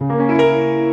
Música